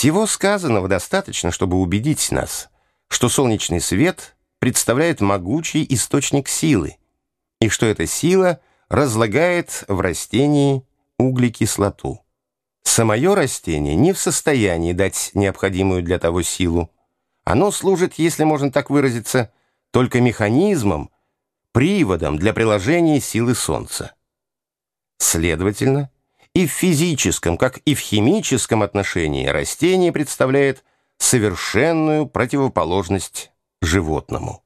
Всего сказанного достаточно, чтобы убедить нас, что солнечный свет представляет могучий источник силы, и что эта сила разлагает в растении углекислоту. Самое растение не в состоянии дать необходимую для того силу. Оно служит, если можно так выразиться, только механизмом, приводом для приложения силы Солнца. Следовательно, и в физическом, как и в химическом отношении растение представляет совершенную противоположность животному.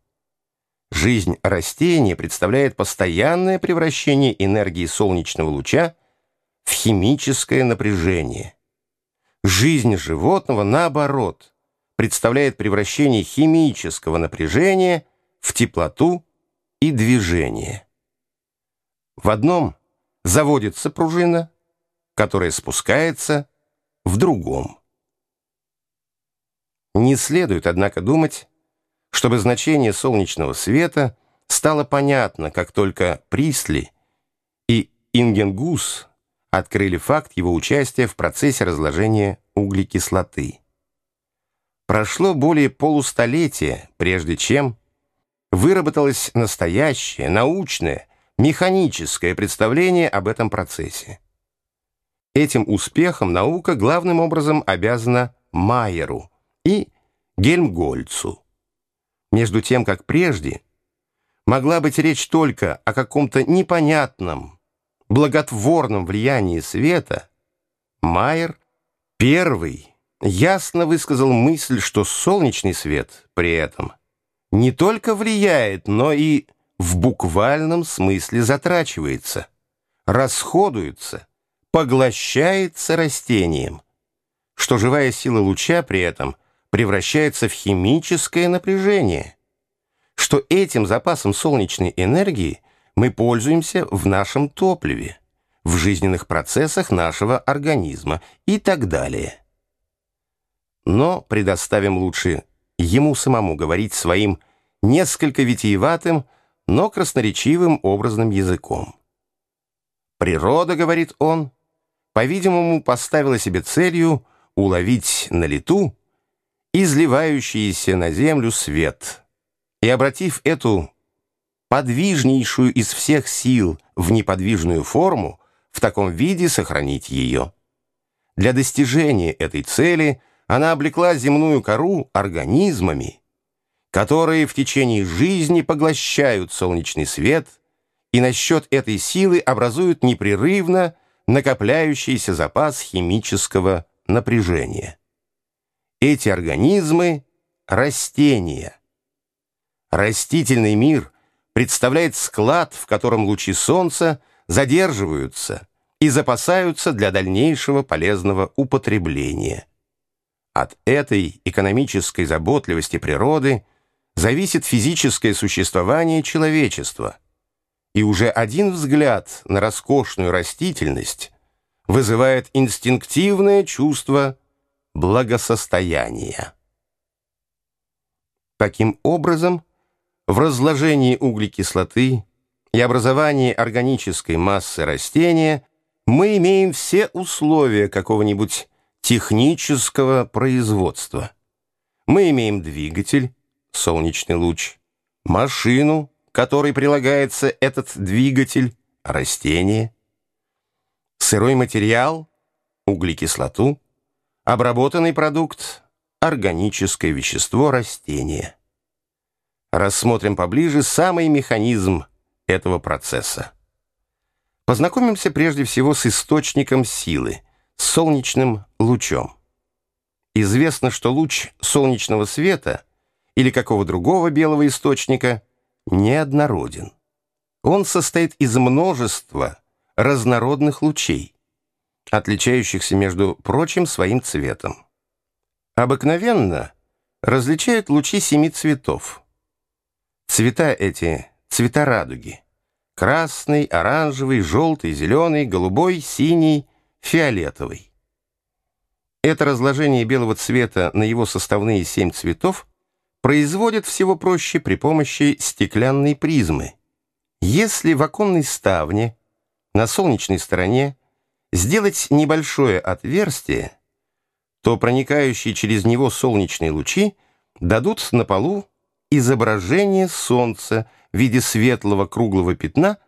Жизнь растения представляет постоянное превращение энергии солнечного луча в химическое напряжение. Жизнь животного, наоборот, представляет превращение химического напряжения в теплоту и движение. В одном заводится пружина, которая спускается в другом. Не следует, однако, думать, чтобы значение солнечного света стало понятно, как только Присли и Ингенгус открыли факт его участия в процессе разложения углекислоты. Прошло более полустолетия, прежде чем выработалось настоящее, научное, механическое представление об этом процессе. Этим успехом наука главным образом обязана Майеру и Гельмгольцу. Между тем, как прежде, могла быть речь только о каком-то непонятном, благотворном влиянии света, Майер первый ясно высказал мысль, что солнечный свет при этом не только влияет, но и в буквальном смысле затрачивается, расходуется, поглощается растением, что живая сила луча при этом превращается в химическое напряжение, что этим запасом солнечной энергии мы пользуемся в нашем топливе, в жизненных процессах нашего организма и так далее. Но предоставим лучше ему самому говорить своим несколько витиеватым, но красноречивым образным языком. Природа, говорит он, по-видимому, поставила себе целью уловить на лету изливающийся на землю свет и, обратив эту подвижнейшую из всех сил в неподвижную форму, в таком виде сохранить ее. Для достижения этой цели она облекла земную кору организмами, которые в течение жизни поглощают солнечный свет и на счет этой силы образуют непрерывно накопляющийся запас химического напряжения. Эти организмы – растения. Растительный мир представляет склад, в котором лучи солнца задерживаются и запасаются для дальнейшего полезного употребления. От этой экономической заботливости природы зависит физическое существование человечества – и уже один взгляд на роскошную растительность вызывает инстинктивное чувство благосостояния. Таким образом, в разложении углекислоты и образовании органической массы растения мы имеем все условия какого-нибудь технического производства. Мы имеем двигатель, солнечный луч, машину, которой прилагается этот двигатель, растение, сырой материал, углекислоту, обработанный продукт, органическое вещество растения. Рассмотрим поближе самый механизм этого процесса. Познакомимся прежде всего с источником силы, солнечным лучом. Известно, что луч солнечного света или какого другого белого источника – неоднороден. Он состоит из множества разнородных лучей, отличающихся, между прочим, своим цветом. Обыкновенно различают лучи семи цветов. Цвета эти — цвета радуги. Красный, оранжевый, желтый, зеленый, голубой, синий, фиолетовый. Это разложение белого цвета на его составные семь цветов производят всего проще при помощи стеклянной призмы. Если в оконной ставне на солнечной стороне сделать небольшое отверстие, то проникающие через него солнечные лучи дадут на полу изображение Солнца в виде светлого круглого пятна,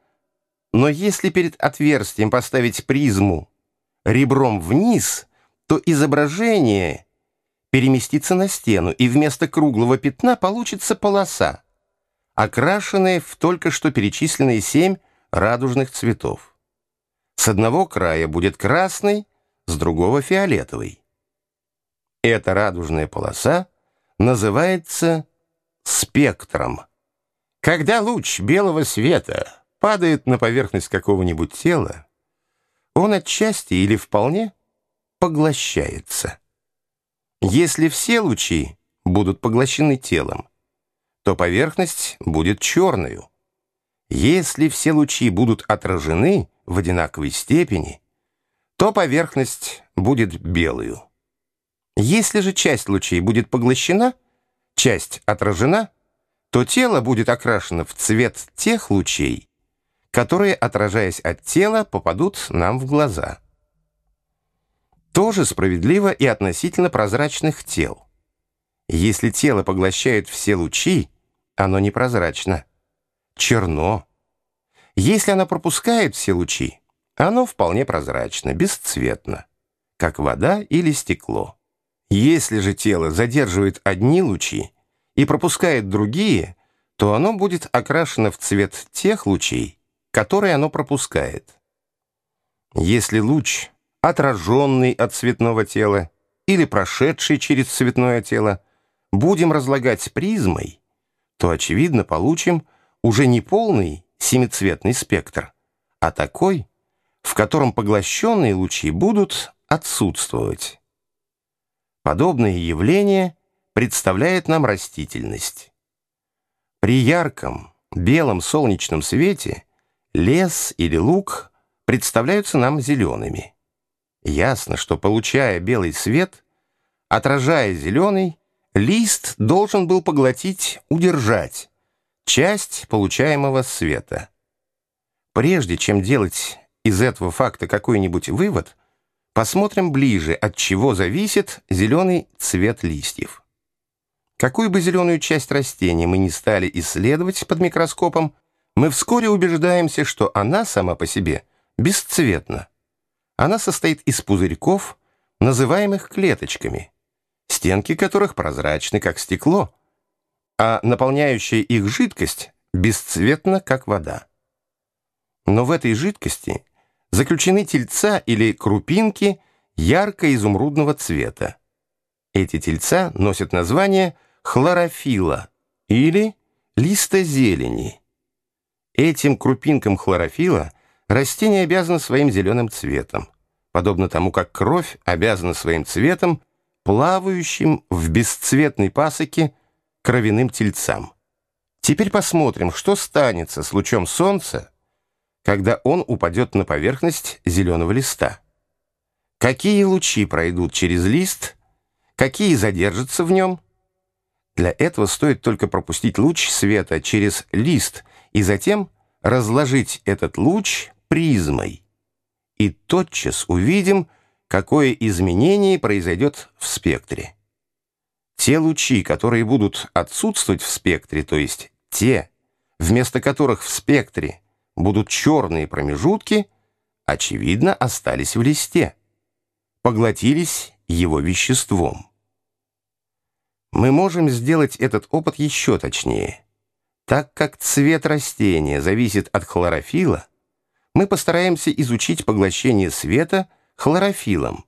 но если перед отверстием поставить призму ребром вниз, то изображение переместится на стену, и вместо круглого пятна получится полоса, окрашенная в только что перечисленные семь радужных цветов. С одного края будет красный, с другого — фиолетовый. Эта радужная полоса называется спектром. Когда луч белого света падает на поверхность какого-нибудь тела, он отчасти или вполне поглощается. Если все лучи будут поглощены телом, то поверхность будет черную. Если все лучи будут отражены в одинаковой степени, то поверхность будет белую. Если же часть лучей будет поглощена, часть отражена, то тело будет окрашено в цвет тех лучей, которые, отражаясь от тела, попадут нам в глаза. Тоже справедливо и относительно прозрачных тел. Если тело поглощает все лучи, оно непрозрачно, черно. Если оно пропускает все лучи, оно вполне прозрачно, бесцветно, как вода или стекло. Если же тело задерживает одни лучи и пропускает другие, то оно будет окрашено в цвет тех лучей, которые оно пропускает. Если луч отраженный от цветного тела или прошедший через цветное тело, будем разлагать призмой, то, очевидно, получим уже не полный семицветный спектр, а такой, в котором поглощенные лучи будут отсутствовать. Подобное явление представляет нам растительность. При ярком, белом солнечном свете лес или луг представляются нам зелеными. Ясно, что, получая белый свет, отражая зеленый, лист должен был поглотить, удержать часть получаемого света. Прежде чем делать из этого факта какой-нибудь вывод, посмотрим ближе, от чего зависит зеленый цвет листьев. Какую бы зеленую часть растения мы не стали исследовать под микроскопом, мы вскоре убеждаемся, что она сама по себе бесцветна. Она состоит из пузырьков, называемых клеточками, стенки которых прозрачны, как стекло, а наполняющая их жидкость бесцветна, как вода. Но в этой жидкости заключены тельца или крупинки ярко-изумрудного цвета. Эти тельца носят название хлорофила или листа зелени. Этим крупинкам хлорофила Растение обязано своим зеленым цветом, подобно тому, как кровь обязана своим цветом, плавающим в бесцветной пасоке кровяным тельцам. Теперь посмотрим, что станется с лучом солнца, когда он упадет на поверхность зеленого листа. Какие лучи пройдут через лист, какие задержатся в нем. Для этого стоит только пропустить луч света через лист и затем разложить этот луч призмой. И тотчас увидим, какое изменение произойдет в спектре. Те лучи, которые будут отсутствовать в спектре, то есть те, вместо которых в спектре будут черные промежутки, очевидно, остались в листе, поглотились его веществом. Мы можем сделать этот опыт еще точнее. Так как цвет растения зависит от хлорофила, мы постараемся изучить поглощение света хлорофилом